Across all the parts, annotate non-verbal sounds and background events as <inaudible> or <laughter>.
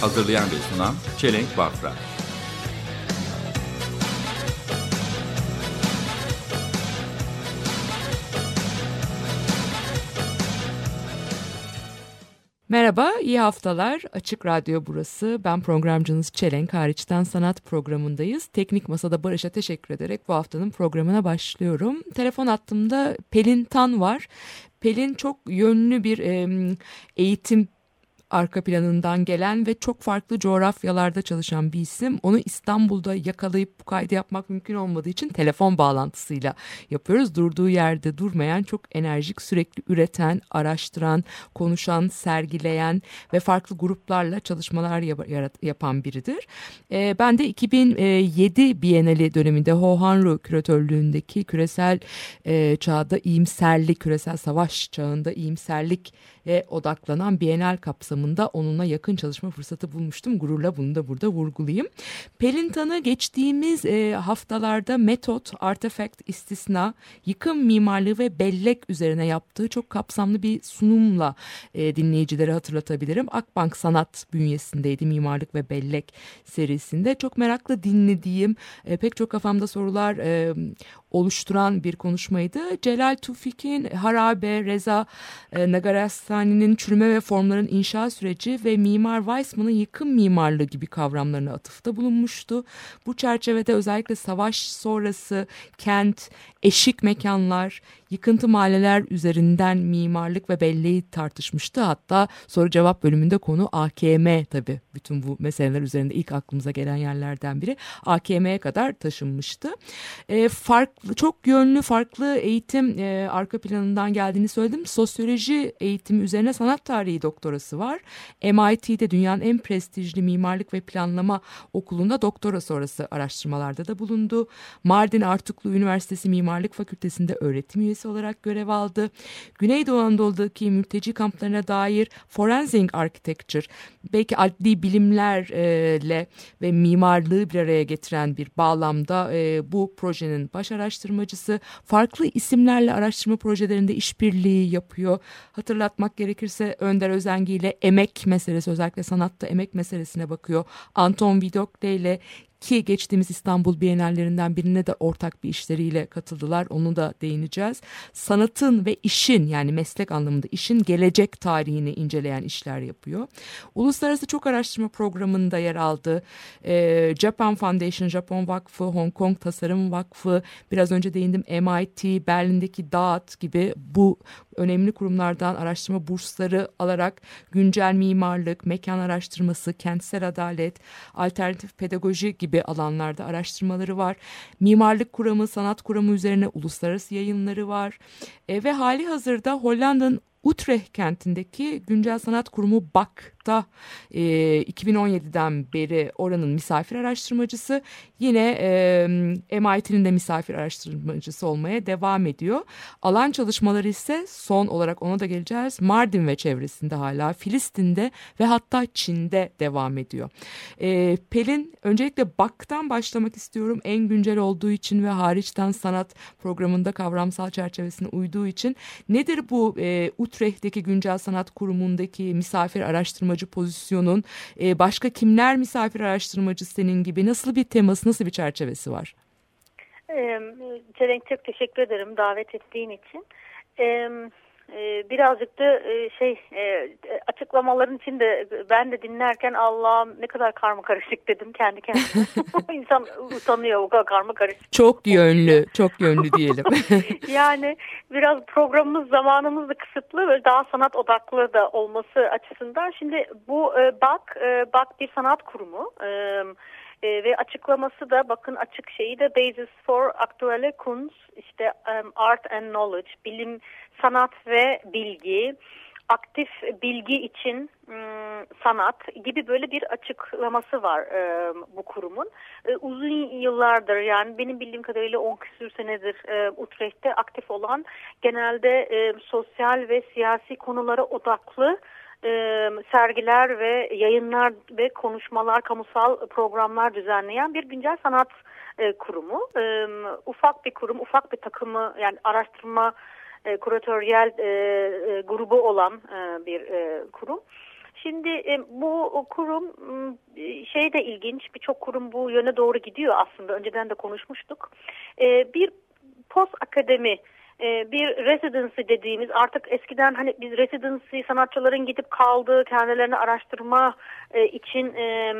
Hazırlayan ve sunan Çelenk Bafra. Merhaba, iyi haftalar. Açık Radyo burası. Ben programcınız Çelenk Hariçten Sanat programındayız. Teknik Masada Barış'a teşekkür ederek bu haftanın programına başlıyorum. Telefon attığımda Pelin Tan var. Pelin çok yönlü bir eğitim arka planından gelen ve çok farklı coğrafyalarda çalışan bir isim. Onu İstanbul'da yakalayıp bu kaydı yapmak mümkün olmadığı için telefon bağlantısıyla yapıyoruz. Durduğu yerde durmayan, çok enerjik, sürekli üreten, araştıran, konuşan, sergileyen ve farklı gruplarla çalışmalar yap yapan biridir. E, ben de 2007 Bienali döneminde Ho küratörlüğündeki küresel e, çağda iyimserlik, küresel savaş çağında iyimserlik odaklanan Bienal kapsamında onunla yakın çalışma fırsatı bulmuştum. Gururla bunu da burada vurgulayayım. Pelin Tan'ı geçtiğimiz e, haftalarda metot, artefakt, istisna, yıkım mimarlığı ve bellek üzerine yaptığı çok kapsamlı bir sunumla e, dinleyicilere hatırlatabilirim. Akbank Sanat bünyesindeydi mimarlık ve bellek serisinde. Çok meraklı dinlediğim, e, pek çok kafamda sorular e, oluşturan bir konuşmaydı. Celal Tufik'in Harabe, Reza e, Nagarastani'nin çürüme ve formların inşa süreci ve Mimar Weissman'ın yıkım mimarlığı gibi kavramlarına atıfta bulunmuştu. Bu çerçevede özellikle savaş sonrası kent, eşik mekanlar, yıkıntı mahalleler üzerinden mimarlık ve belleği tartışmıştı. Hatta soru cevap bölümünde konu AKM tabii bütün bu meseleler üzerinde ilk aklımıza gelen yerlerden biri. AKM'ye kadar taşınmıştı. E, farklı, çok yönlü farklı eğitim e, arka planından geldiğini söyledim. Sosyoloji eğitimi üzerine sanat tarihi doktorası var. MIT'de dünyanın en prestijli mimarlık ve planlama okulunda doktora sonrası araştırmalarda da bulundu. Mardin Artuklu Üniversitesi Mimarlık Fakültesi'nde öğretim üyesi olarak görev aldı. Güneydoğu Anadolu'daki mülteci kamplarına dair forensic architecture, belki adli bilimlerle ve mimarlığı bir araya getiren bir bağlamda e, bu projenin baş araştırmacısı. Farklı isimlerle araştırma projelerinde işbirliği yapıyor. Hatırlatmak gerekirse Önder Özengi ile emek meselesi özellikle sanatta emek meselesine bakıyor. Anton Vidokle ile ki geçtiğimiz İstanbul Bienallerinden birine de ortak bir işleriyle katıldılar. Onu da değineceğiz. Sanatın ve işin yani meslek anlamında işin gelecek tarihini inceleyen işler yapıyor. Uluslararası çok araştırma programında yer aldı. E, Japan Foundation, Japon Vakfı, Hong Kong Tasarım Vakfı, biraz önce değindim MIT, Berlin'deki DAAT gibi bu önemli kurumlardan araştırma bursları alarak güncel mimarlık, mekan araştırması, kentsel adalet, alternatif pedagoji gibi alanlarda araştırmaları var. Mimarlık kuramı, sanat kuramı üzerine uluslararası yayınları var. E, ve hali hazırda Hollanda'nın Utrecht kentindeki Güncel Sanat Kurumu BAK'ta e, 2017'den beri oranın misafir araştırmacısı yine e, MIT'nin de misafir araştırmacısı olmaya devam ediyor. Alan çalışmaları ise son olarak ona da geleceğiz Mardin ve çevresinde hala Filistin'de ve hatta Çin'de devam ediyor. E, Pelin öncelikle BAK'tan başlamak istiyorum en güncel olduğu için ve hariçten sanat programında kavramsal çerçevesine uyduğu için nedir bu e, Utrecht'teki Güncel Sanat Kurumu'ndaki misafir araştırmacı pozisyonun e, başka kimler misafir araştırmacı senin gibi nasıl bir teması nasıl bir çerçevesi var? Cerenk çok teşekkür ederim davet ettiğin için. Birazcık da şey açıklamaların içinde ben de dinlerken Allah'ım ne kadar karma karışık dedim kendi kendime. <laughs> İnsan utanıyor o kadar karma karışık. Çok yönlü, çok yönlü diyelim. <laughs> yani biraz programımız zamanımız da kısıtlı ve daha sanat odaklı da olması açısından. Şimdi bu BAK, BAK bir sanat kurumu. E, ve açıklaması da bakın açık şeyi de Basis for Aktuelle Kunst işte um, Art and Knowledge bilim sanat ve bilgi aktif bilgi için ım, sanat gibi böyle bir açıklaması var e, bu kurumun. E, uzun yıllardır yani benim bildiğim kadarıyla 10 küsür senedir e, Utrecht'te aktif olan genelde e, sosyal ve siyasi konulara odaklı e, sergiler ve yayınlar ve konuşmalar, kamusal programlar düzenleyen bir güncel sanat e, kurumu. E, ufak bir kurum, ufak bir takımı yani araştırma e, küratöryel e, e, grubu olan e, bir e, kurum. Şimdi e, bu kurum şey de ilginç birçok kurum bu yöne doğru gidiyor aslında önceden de konuşmuştuk. E, bir post akademi e, bir residency dediğimiz artık eskiden hani biz residency sanatçıların gidip kaldığı kendilerini araştırma e, için e,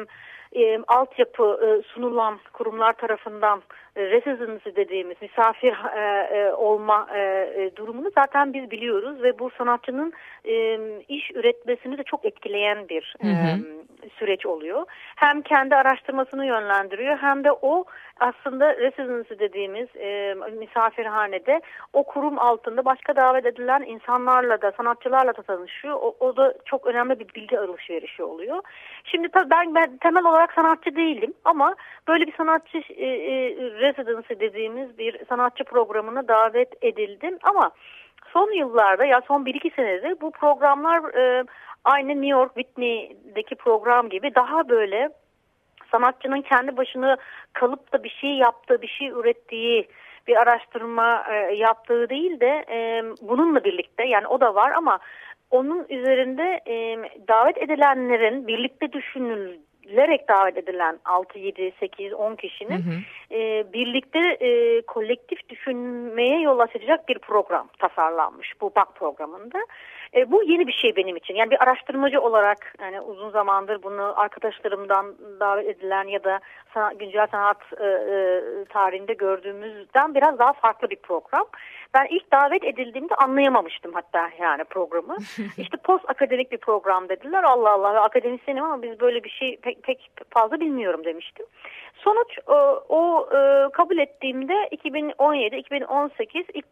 e, altyapı e, sunulan kurumlar tarafından residency dediğimiz misafir e, e, olma e, e, durumunu zaten biz biliyoruz ve bu sanatçının e, iş üretmesini de çok etkileyen bir e, Hı süreç oluyor. Hem kendi araştırmasını yönlendiriyor hem de o aslında residency dediğimiz e, misafirhanede o kurum altında başka davet edilen insanlarla da sanatçılarla da tanışıyor. O, o da çok önemli bir bilgi alışverişi oluyor. Şimdi tabii ben, ben temel olarak sanatçı değilim ama böyle bir sanatçı e, e, residency dediğimiz bir sanatçı programına davet edildim. Ama son yıllarda ya son 1-2 senedir bu programlar e, aynı New York Whitney'deki program gibi daha böyle sanatçının kendi başına kalıp da bir şey yaptığı, bir şey ürettiği bir araştırma e, yaptığı değil de e, bununla birlikte yani o da var ama onun üzerinde e, davet edilenlerin birlikte düşünülerek davet edilen 6, 7, 8, 10 kişinin Hı hı. e, birlikte e, kolektif düşünmeye yol açacak bir program tasarlanmış bu BAK programında. E, bu yeni bir şey benim için. Yani bir araştırmacı olarak yani uzun zamandır bunu arkadaşlarımdan davet edilen ya da sanat, güncel sanat e, e, tarihinde gördüğümüzden biraz daha farklı bir program. Ben ilk davet edildiğimde anlayamamıştım hatta yani programı. <laughs> işte post akademik bir program dediler. Allah Allah akademisyenim ama biz böyle bir şey pek, pek fazla bilmiyorum demiştim. Sonuç o, o e, kabul ettiğimde 2017-2018 ilk,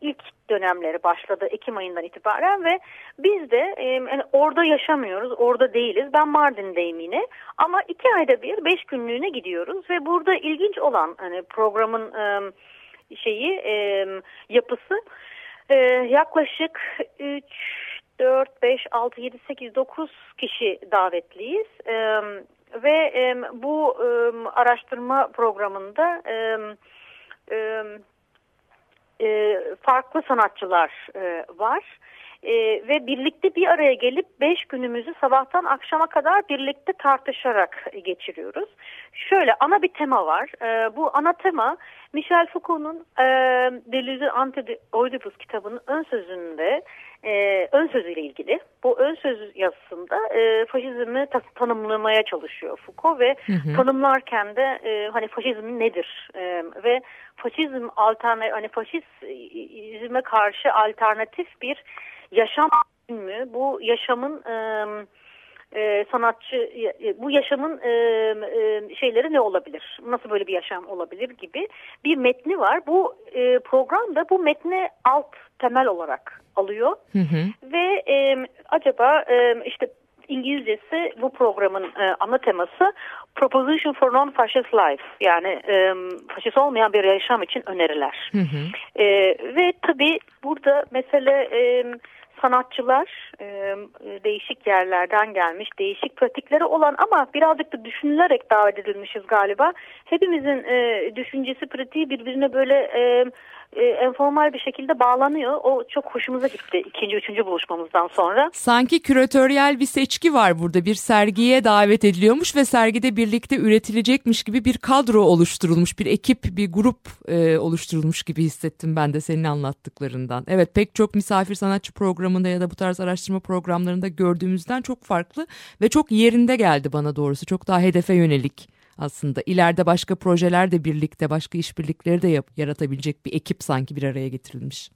ilk dönemleri başladı Ekim ayından itibaren ve biz de e, yani orada yaşamıyoruz, orada değiliz. Ben Mardin'deyim yine ama iki ayda bir beş günlüğüne gidiyoruz ve burada ilginç olan hani programın e, şeyi e, yapısı e, yaklaşık 3 4 5 6 7 8 9 kişi davetliyiz. E, ve e, bu e, araştırma programında e, e, farklı sanatçılar e, var. E, ve birlikte bir araya gelip beş günümüzü sabahtan akşama kadar birlikte tartışarak geçiriyoruz. Şöyle ana bir tema var. E, bu ana tema Michel Foucault'un e, Deleuze Ante Oedipus kitabının ön sözünde e, ön sözüyle ilgili. Bu ön söz yazısında e, faşizmi ta- tanımlamaya çalışıyor Foucault ve Hı hı. tanımlarken de e, hani faşizm nedir e, ve faşizm alternatif hani faşizme karşı alternatif bir yaşam mü? Bu yaşamın e, e, sanatçı e, bu yaşamın e, e, şeyleri ne olabilir? Nasıl böyle bir yaşam olabilir gibi bir metni var. Bu e, program da bu metni alt temel olarak alıyor Hı hı. ve e, acaba e, işte İngilizcesi bu programın e, ana teması Proposition for Non-Fascist Life yani e, faşist olmayan bir yaşam için öneriler. Hı hı. E, ve tabii burada mesele e, sanatçılar e, değişik yerlerden gelmiş, değişik pratikleri olan ama birazcık da düşünülerek davet edilmişiz galiba. Hepimizin e, düşüncesi, pratiği birbirine böyle e, e, enformal bir şekilde bağlanıyor. O çok hoşumuza gitti ikinci, üçüncü buluşmamızdan sonra. Sanki küratöryel bir seçki var burada. Bir sergiye davet ediliyormuş ve sergide birlikte üretilecekmiş gibi bir kadro oluşturulmuş, bir ekip, bir grup e, oluşturulmuş gibi hissettim ben de senin anlattıklarından. Evet pek çok misafir sanatçı programında ya da bu tarz araştırma programlarında gördüğümüzden çok farklı ve çok yerinde geldi bana doğrusu. Çok daha hedefe yönelik aslında. İleride başka projeler de birlikte, başka işbirlikleri de yap- yaratabilecek bir ekip sanki bir araya getirilmiş.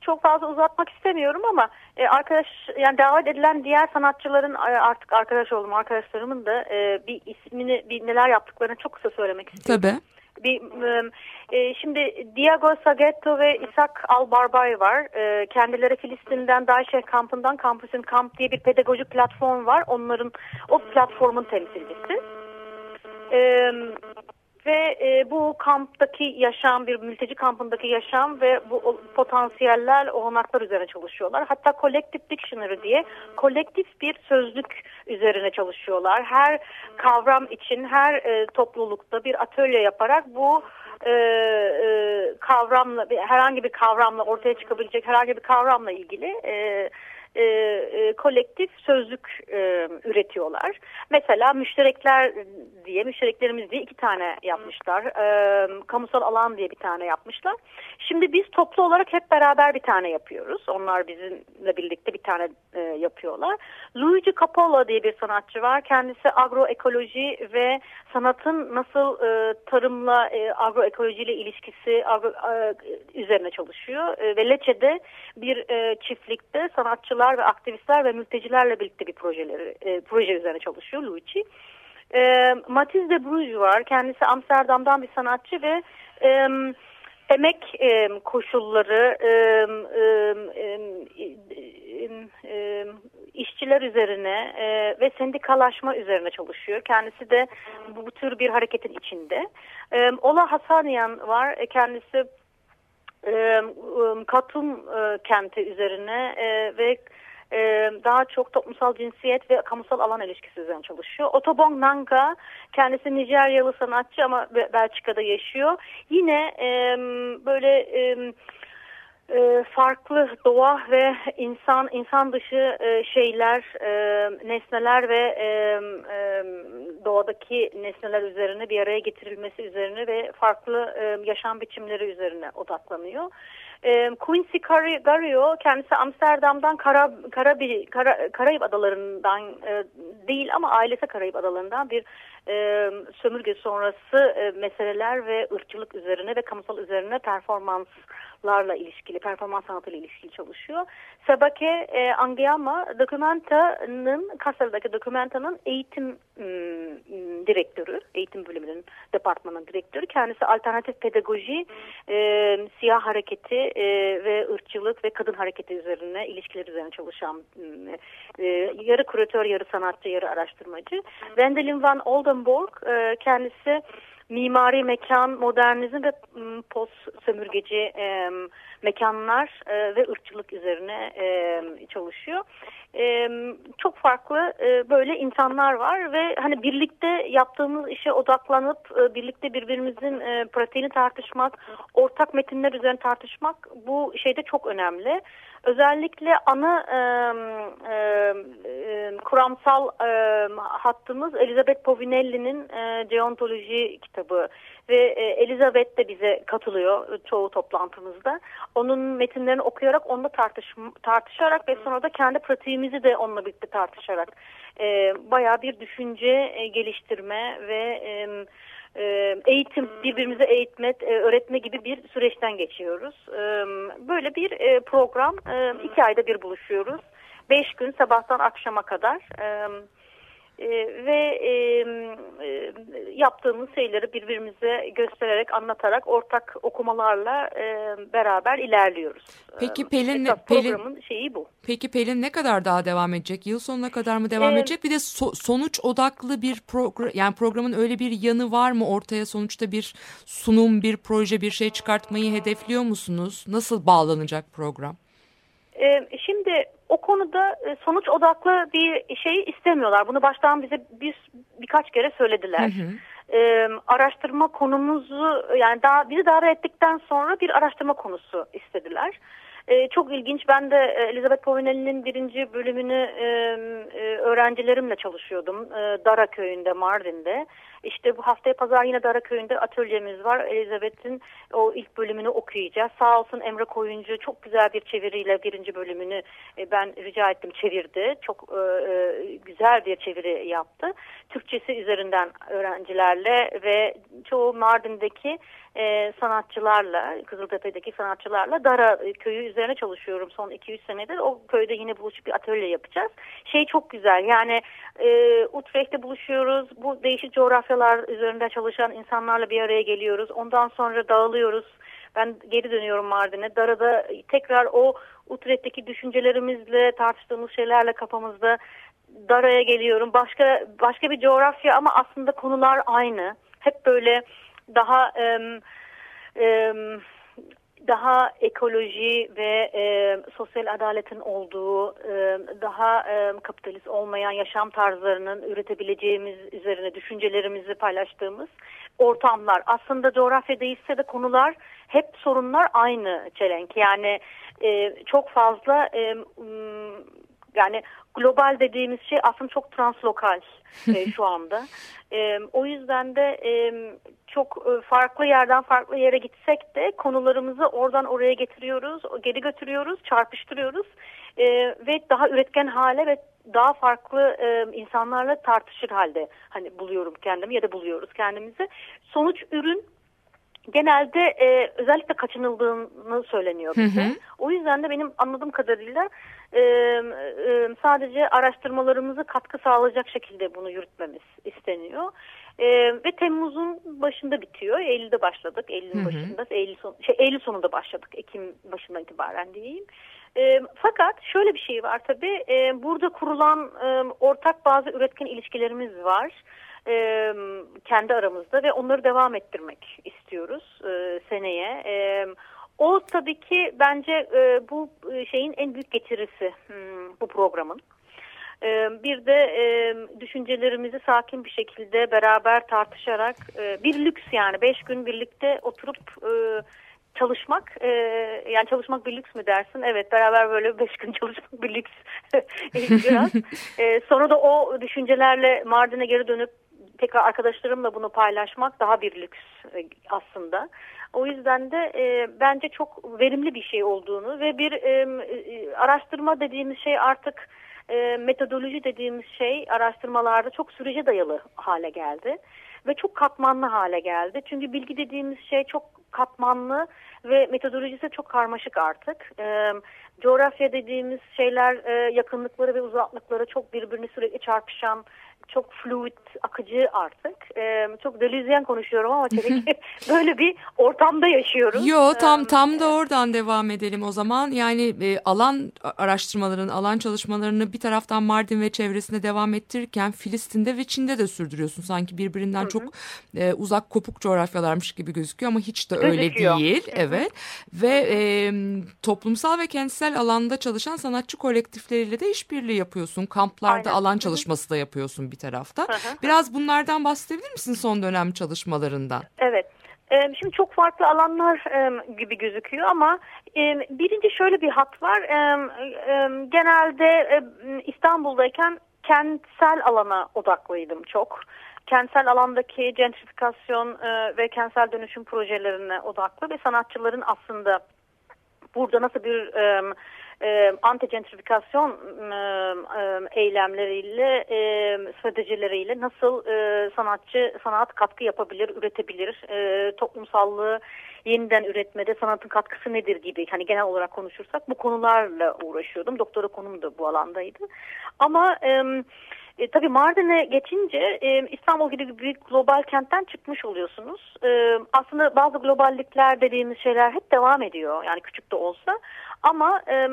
çok fazla uzatmak istemiyorum ama e, arkadaş yani davet edilen diğer sanatçıların e, artık arkadaş olduğum arkadaşlarımın da e, bir ismini bir neler yaptıklarını çok kısa söylemek istiyorum. Tabii. bir e, e, şimdi Diego Sagetto ve İshak Albarbay var. E, kendileri Filistin'den Daişeh kampından Kampüsün Kamp diye bir pedagojik platform var. Onların o platformun temsilcisi. E, ve e, bu kamptaki yaşam bir mülteci kampındaki yaşam ve bu potansiyeller olanaklar üzerine çalışıyorlar. Hatta Collective Dictionary diye kolektif bir sözlük üzerine çalışıyorlar. Her kavram için her e, toplulukta bir atölye yaparak bu e, e, kavramla herhangi bir kavramla ortaya çıkabilecek herhangi bir kavramla ilgili e, e, e, kolektif sözlük e, üretiyorlar. Mesela müşterekler diye, müştereklerimiz diye iki tane yapmışlar. E, kamusal alan diye bir tane yapmışlar. Şimdi biz toplu olarak hep beraber bir tane yapıyoruz. Onlar bizimle birlikte bir tane e, yapıyorlar. Luigi Capola diye bir sanatçı var. Kendisi agroekoloji ve sanatın nasıl e, tarımla e, agroekolojiyle ilişkisi agro, e, üzerine çalışıyor. E, ve Lecce'de bir e, çiftlikte sanatçılar ve aktivistler ve mültecilerle birlikte bir projeleri e, proje üzerine çalışıyor Luigi. E, Matiz de Bruges var. Kendisi Amsterdam'dan bir sanatçı ve e, emek e, koşulları e, e, e, e, e, işçiler üzerine e, ve sendikalaşma üzerine çalışıyor. Kendisi de bu, bu tür bir hareketin içinde. E, Ola Hasanian var. E, kendisi e, Katum e, kenti üzerine e, ve daha çok toplumsal cinsiyet ve kamusal alan ilişkisi üzerine çalışıyor. Otobong Nanga kendisi Nijeryalı sanatçı ama Be- Belçika'da yaşıyor. Yine e, böyle e, farklı doğa ve insan insan dışı e, şeyler, e, nesneler ve e, doğadaki nesneler üzerine bir araya getirilmesi üzerine ve farklı yaşam biçimleri üzerine odaklanıyor. Quincy Gar- Gario kendisi Amsterdam'dan Kara, Karabi, Kara, Karayip Adaları'ndan değil ama ailesi Karayip Adaları'ndan bir e, sömürge sonrası e, meseleler ve ırkçılık üzerine ve kamusal üzerine performanslarla ilişkili, performans sanatıyla ilişkili çalışıyor. Sebake e, Angiyama Dokumenta'nın, Kassa'daki Dokumenta'nın eğitim direktörü, eğitim bölümünün departmanın direktörü. Kendisi alternatif pedagoji, e, siyah hareketi e, ve ırkçılık ve kadın hareketi üzerine, ilişkiler üzerine çalışan e, yarı kuratör, yarı sanatçı, yarı araştırmacı. Wendelin van Oldenburg e, kendisi mimari mekan, modernizm ve post sömürgeci e, mekanlar e, ve ırkçılık üzerine e, çalışıyor. E, çok farklı e, böyle insanlar var ve hani birlikte yaptığımız işe odaklanıp e, birlikte birbirimizin e, pratiğini tartışmak, ortak metinler üzerine tartışmak bu şeyde çok önemli. Özellikle ana e, e, kuramsal e, hattımız Elizabeth Povinelli'nin e, Deontoloji kitabı ve e, Elizabeth de bize katılıyor çoğu toplantımızda. Onun metinlerini okuyarak onunla tartış, tartışarak ve sonra da kendi pratiğimizi de onunla birlikte tartışarak e, bayağı bir düşünce e, geliştirme ve e, e, eğitim, birbirimize eğitme, e, öğretme gibi bir süreçten geçiyoruz. E, Böyle bir program, iki ayda bir buluşuyoruz. Beş gün sabahtan akşama kadar. E, ve e, e, yaptığımız şeyleri birbirimize göstererek, anlatarak, ortak okumalarla e, beraber ilerliyoruz. Peki Pelin esas Pelin- programın şeyi bu. Peki Pelin ne kadar daha devam edecek? Yıl sonuna kadar mı devam Ee, edecek? Bir de so- sonuç odaklı bir program yani programın öyle bir yanı var mı? Ortaya sonuçta bir sunum, bir proje, bir şey çıkartmayı hedefliyor musunuz? Nasıl bağlanacak program? Şimdi o konuda e, sonuç odaklı bir şey istemiyorlar. Bunu baştan bize bir birkaç kere söylediler. Ee, araştırma konumuzu yani daha bizi davet ettikten sonra bir araştırma konusu istediler. Ee, çok ilginç. Ben de e, Elizabeth Povinelli'nin birinci bölümünü e, e, öğrencilerimle çalışıyordum. E, Dara köyünde, Mardin'de. İşte bu haftaya pazar yine Dara köyünde atölyemiz var. Elizabeth'in o ilk bölümünü okuyacağız. Sağ olsun Emre Koyuncu çok güzel bir çeviriyle birinci bölümünü e, ben rica ettim çevirdi. Çok e, e, güzel bir çeviri yaptı. Türkçesi üzerinden öğrencilerle ve çoğu Mardin'deki e, sanatçılarla, Kızıltepe'deki sanatçılarla Dara köyü üzerine çalışıyorum son 2-3 senedir. O köyde yine buluşup bir atölye yapacağız. Şey çok güzel yani e, Utrecht'te buluşuyoruz. Bu değişik coğrafyalar üzerinde çalışan insanlarla bir araya geliyoruz. Ondan sonra dağılıyoruz. Ben geri dönüyorum Mardin'e. Darada tekrar o Utrecht'teki düşüncelerimizle tartıştığımız şeylerle kafamızda Dara'ya geliyorum. Başka başka bir coğrafya ama aslında konular aynı. Hep böyle daha em, em, daha ekoloji ve e, sosyal adaletin olduğu, e, daha e, kapitalist olmayan yaşam tarzlarının üretebileceğimiz üzerine düşüncelerimizi paylaştığımız ortamlar. Aslında coğrafya değişse de konular hep sorunlar aynı çelenk. Yani e, çok fazla e, yani global dediğimiz şey aslında çok translokal e, <laughs> şu anda. E, o yüzden de e, çok e, farklı yerden farklı yere gitsek de konularımızı oradan oraya getiriyoruz, geri götürüyoruz, çarpıştırıyoruz e, ve daha üretken hale ve daha farklı e, insanlarla tartışır halde hani buluyorum kendimi ya da buluyoruz kendimizi. Sonuç ürün genelde e, özellikle kaçınıldığını söyleniyor bize. Hı hı. O yüzden de benim anladığım kadarıyla e, e, sadece araştırmalarımızı katkı sağlayacak şekilde bunu yürütmemiz isteniyor. E, ve Temmuz'un başında bitiyor. Eylül'de başladık. Eylül'ün başında, Eylül, son, şey, Eylül sonunda başladık. Ekim başından itibaren diyeyim. E, fakat şöyle bir şey var tabii. E, burada kurulan e, ortak bazı üretken ilişkilerimiz var e, kendi aramızda ve onları devam ettirmek istiyoruz e, seneye. E, o tabii ki bence e, bu şeyin en büyük getirisi hmm, bu programın. E, bir de e, düşüncelerimizi sakin bir şekilde beraber tartışarak e, bir lüks yani beş gün birlikte oturup e, çalışmak e, yani çalışmak bir lüks mü dersin? Evet beraber böyle beş gün çalışmak bir lüks <laughs> biraz. <laughs> E, sonra da o düşüncelerle Mardin'e geri dönüp tekrar arkadaşlarımla bunu paylaşmak daha bir lüks e, aslında. O yüzden de e, bence çok verimli bir şey olduğunu ve bir e, e, araştırma dediğimiz şey artık e, metodoloji dediğimiz şey araştırmalarda çok sürece dayalı hale geldi ve çok katmanlı hale geldi. Çünkü bilgi dediğimiz şey çok katmanlı ve metodolojisi çok karmaşık artık. E, coğrafya dediğimiz şeyler e, yakınlıkları ve uzaklıkları çok birbirini sürekli çarpışan çok fluid, akıcı artık. Ee, çok delüzyen konuşuyorum ama tabii ki <laughs> böyle bir ortamda yaşıyoruz. Yo tam Ee, tam da oradan devam edelim o zaman. Yani e, alan araştırmaların, alan çalışmalarını bir taraftan Mardin ve çevresinde devam ettirirken Filistin'de ve Çin'de de sürdürüyorsun. Sanki birbirinden çok e, uzak kopuk coğrafyalarmış gibi gözüküyor ama hiç de öyle Gözüküyor. değil. Evet. Ve e, toplumsal ve kentsel alanda çalışan sanatçı kolektifleriyle de işbirliği yapıyorsun. Kamplarda Aynen. alan çalışması da yapıyorsun bir tarafta. Hı hı. Biraz bunlardan bahsedebilir misin son dönem çalışmalarından? Evet. Şimdi çok farklı alanlar gibi gözüküyor ama birinci şöyle bir hat var. Genelde İstanbul'dayken kentsel alana odaklıydım çok. Kentsel alandaki gentrifikasyon e, ve kentsel dönüşüm projelerine odaklı ve sanatçıların aslında burada nasıl bir e, anti-gentrifikasyon e, e, eylemleriyle, e, stratejileriyle nasıl e, sanatçı sanat katkı yapabilir, üretebilir, e, toplumsallığı yeniden üretmede sanatın katkısı nedir gibi hani genel olarak konuşursak bu konularla uğraşıyordum. Doktora konum da bu alandaydı. Ama e, e, tabii Mardin'e geçince e, İstanbul gibi bir global kentten çıkmış oluyorsunuz. E, aslında bazı globallikler dediğimiz şeyler hep devam ediyor. Yani küçük de olsa. Ama e,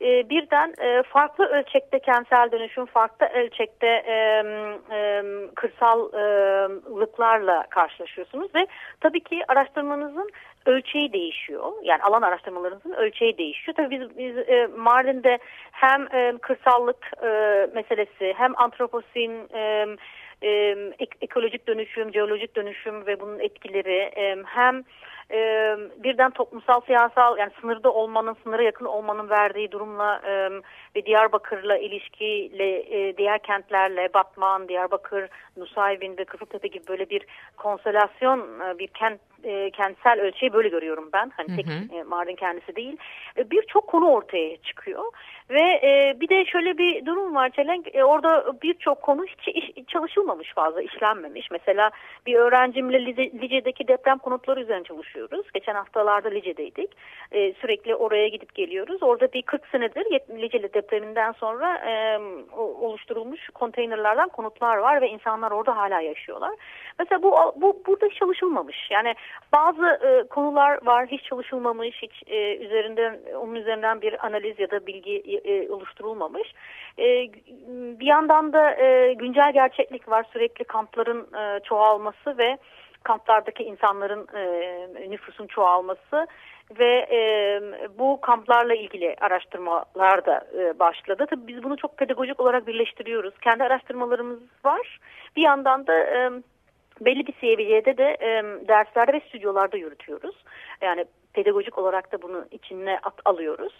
e, birden e, farklı ölçekte kentsel dönüşüm, farklı ölçekte e, e, kırsallıklarla karşılaşıyorsunuz. Ve tabii ki araştırmanızın ölçeği değişiyor. Yani alan araştırmalarınızın ölçeği değişiyor. Tabii biz, biz e, Mardin'de hem e, kırsallık e, meselesi hem antroposin e, e, ek- ekolojik dönüşüm, jeolojik dönüşüm ve bunun etkileri e, hem e, birden toplumsal siyasal yani sınırda olmanın sınıra yakın olmanın verdiği durumla e, ve Diyarbakır'la ilişkiyle e, diğer kentlerle Batman, Diyarbakır, Nusaybin ve Kızıltepe gibi böyle bir konsolasyon e, bir kent e, kentsel ölçeği böyle görüyorum ben. Hani tek e, Mardin kendisi değil. E, Birçok konu ortaya çıkıyor. Ve e, bir de şöyle bir durum var Çelenk. E, orada birçok konu hiç iş- çalışılmamış fazla, işlenmemiş. Mesela bir öğrencimle Lice- Lice'deki deprem konutları üzerine çalışıyoruz. Geçen haftalarda Lice'deydik. E, sürekli oraya gidip geliyoruz. Orada bir 40 senedir Lice'li depreminden sonra e, oluşturulmuş konteynerlardan konutlar var ve insanlar orada hala yaşıyorlar. Mesela bu, bu burada çalışılmamış. Yani bazı e, konular var hiç çalışılmamış, hiç e, üzerinden onun üzerinden bir analiz ya da bilgi e, oluşturulmamış. E, bir yandan da e, güncel gerçeklik var. Sürekli kampların e, çoğalması ve kamplardaki insanların e, nüfusun çoğalması ve e, bu kamplarla ilgili araştırmalar da e, başladı. Tabii biz bunu çok pedagojik olarak birleştiriyoruz. Kendi araştırmalarımız var. Bir yandan da e, belli bir seviyede de e, derslerde ve stüdyolarda yürütüyoruz. Yani pedagojik olarak da bunu içine at, alıyoruz.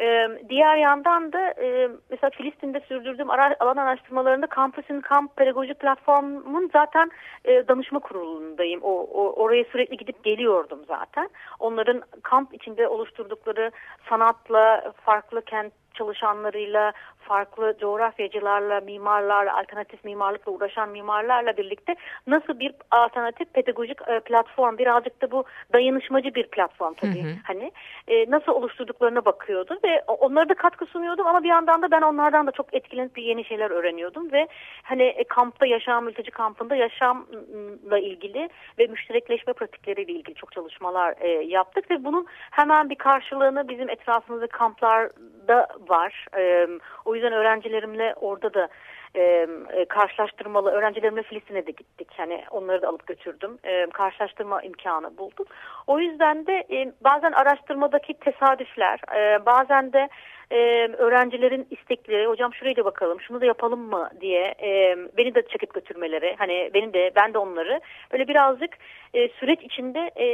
E, diğer yandan da e, mesela Filistin'de sürdürdüğüm ara, alan araştırmalarında kampüsün kamp pedagojik platformun zaten e, danışma kurulundayım. O, o, oraya sürekli gidip geliyordum zaten. Onların kamp içinde oluşturdukları sanatla, farklı kent çalışanlarıyla, farklı coğrafyacılarla, mimarlarla, alternatif mimarlıkla uğraşan mimarlarla birlikte nasıl bir alternatif pedagojik e, platform, birazcık da bu dayanışmacı bir platform tabii. Hani e, nasıl oluşturduklarına bakıyordu ve onlara da katkı sunuyordum ama bir yandan da ben onlardan da çok etkilenip bir yeni şeyler öğreniyordum ve hani e, kampta yaşam, mülteci kampında yaşamla ilgili ve müşterekleşme pratikleriyle ilgili çok çalışmalar e, yaptık ve bunun hemen bir karşılığını bizim etrafımızda kamplarda var. E, o yüzden öğrencilerimle orada da e, karşılaştırmalı öğrencilerimle Filistin'e de gittik. Hani onları da alıp götürdüm. E, karşılaştırma imkanı bulduk. O yüzden de e, bazen araştırmadaki tesadüfler, e, bazen de e, öğrencilerin istekleri, hocam şuraya da bakalım, şunu da yapalım mı diye e, beni de çekip götürmeleri, hani beni de ben de onları böyle birazcık e, süreç içinde e,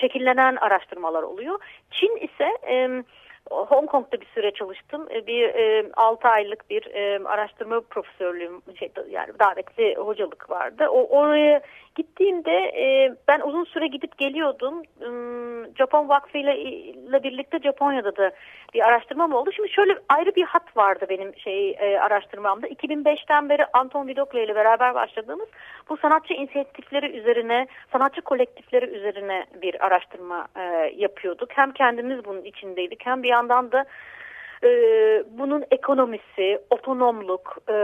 şekillenen araştırmalar oluyor. Çin ise e, Hong Kong'da bir süre çalıştım. E, Bir e, 6 aylık bir e, araştırma profesörlüğüm, şey, yani davetli hocalık vardı. O oraya gittiğimde e, ben uzun süre gidip geliyordum. Hmm, Japon Vakfı ile ile birlikte Japonya'da da bir araştırmam oldu. Şimdi şöyle ayrı bir hat vardı benim şey e, araştırmamda. 2005'ten beri Anton Vidokle ile beraber başladığımız bu sanatçı inisiyatifleri üzerine, sanatçı kolektifleri üzerine bir araştırma e, yapıyorduk. Hem kendimiz bunun içindeydik hem bir yandan da e, bunun ekonomisi, otonomluk, e,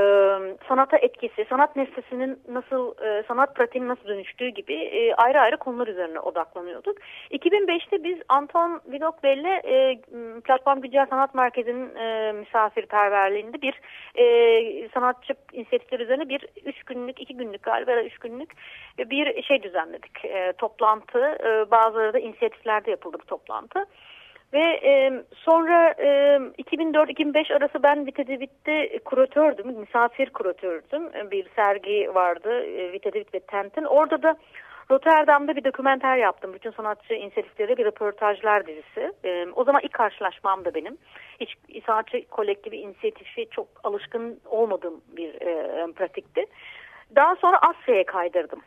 sanata etkisi, sanat nesnesinin nasıl, e, sanat pratiğinin nasıl dönüştüğü gibi e, ayrı ayrı konular üzerine odaklanıyorduk. 2005'te biz Anton Vidokle ile e, Platform Güncel Sanat Merkezi'nin e, misafirperverliğinde bir e, sanatçı inisiyatifleri üzerine bir üç günlük, iki günlük galiba ya üç günlük bir şey düzenledik. E, toplantı, e, bazıları da inisiyatiflerde yapıldı bu toplantı. Ve e, sonra e, 2004-2005 arası ben Vitedevit'te kuratördüm, misafir kuratördüm. Bir sergi vardı e, Vitedevit ve Tent'in. Orada da Rotterdam'da bir dokümenter yaptım. Bütün sanatçı inisiyatifleri bir röportajlar dizisi. E, o zaman ilk karşılaşmam da benim. Hiç sanatçı kolektifi, inisiyatifi çok alışkın olmadığım bir e, pratikti. Daha sonra Asya'ya kaydırdım.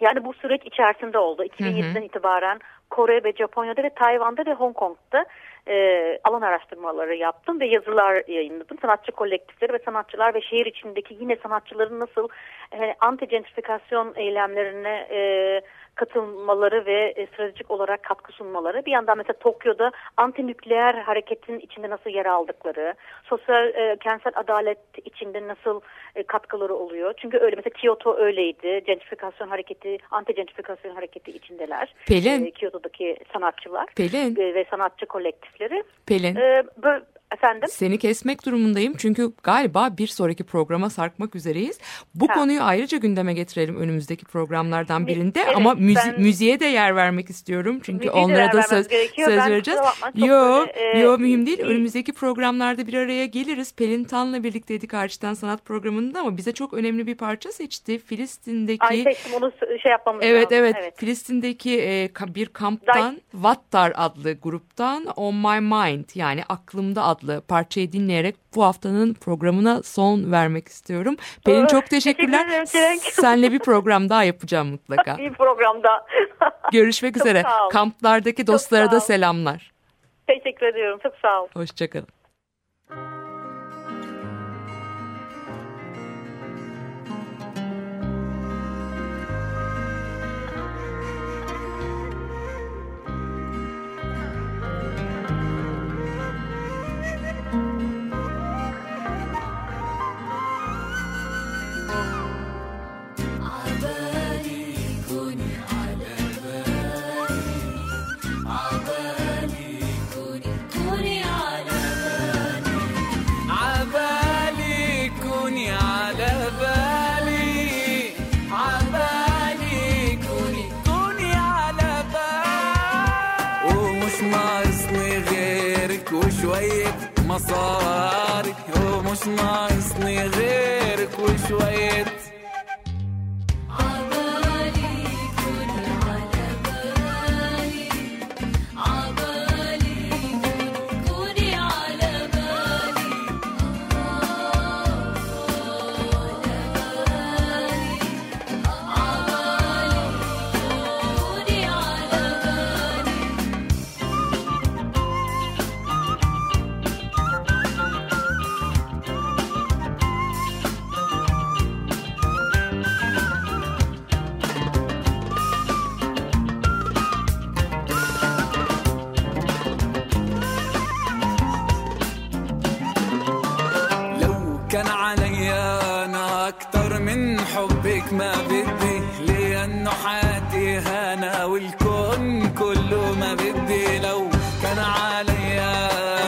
Yani bu süreç içerisinde oldu. 2007'den itibaren Kore ve Japonya'da ve Tayvan'da ve Hong Kong'da e, alan araştırmaları yaptım ve yazılar yayınladım. Sanatçı kolektifleri ve sanatçılar ve şehir içindeki yine sanatçıların nasıl e, anti-gentrifikasyon eylemlerine e, katılmaları ve e, stratejik olarak katkı sunmaları. Bir yandan mesela Tokyo'da anti-nükleer hareketin içinde nasıl yer aldıkları, sosyal e, kentsel adalet içinde nasıl e, katkıları oluyor. Çünkü öyle mesela Kyoto öyleydi. Gentrifikasyon hareketi, anti-gentrifikasyon hareketi içindeler. Pelin. E, Kyoto'daki sanatçılar Pelin, e, ve sanatçı kolektifleri. Pelin. E, böyle, efendim? Seni kesmek durumundayım çünkü galiba bir sonraki programa sarkmak üzereyiz. Bu Ha. konuyu ayrıca gündeme getirelim önümüzdeki programlardan Bir- birinde evet, ama müzi- ben- müziğe de yer vermek istiyorum. Çünkü Müziğe onlara da söz, gerekiyor. söz Ben vereceğiz. Yo, böyle, e, yo mühim değil. Önümüzdeki programlarda bir araya geliriz. Pelin Tan'la birlikteydik Harçtan Sanat programında ama bize çok önemli bir parça seçti. Filistin'deki Ay seçtim onu şey yapmamız Evet lazım. evet, Filistin'deki e, bir kamptan Vattar adlı gruptan On My Mind yani aklımda adlı adlı parçayı dinleyerek bu haftanın programına son vermek istiyorum. Pelin çok teşekkürler. Teşekkür ederim Çelenk. <laughs> Senle bir program daha yapacağım mutlaka. Bir programda. <laughs> Görüşmek Çok üzere. Kamplardaki Çok dostlara da selamlar. Teşekkür ediyorum. Çok sağ ol. Hoşçakalın. مصاري ومش ناقصني غيرك وشوية ما بدي لأنه حياتي هنا والكون كله ما بدي. لو كان عليا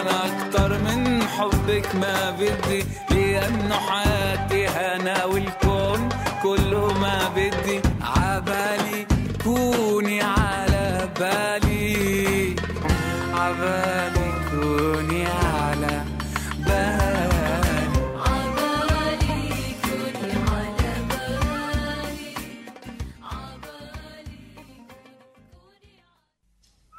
أنا أكتر من حبك ما بدي لأنه حياتي هنا والكون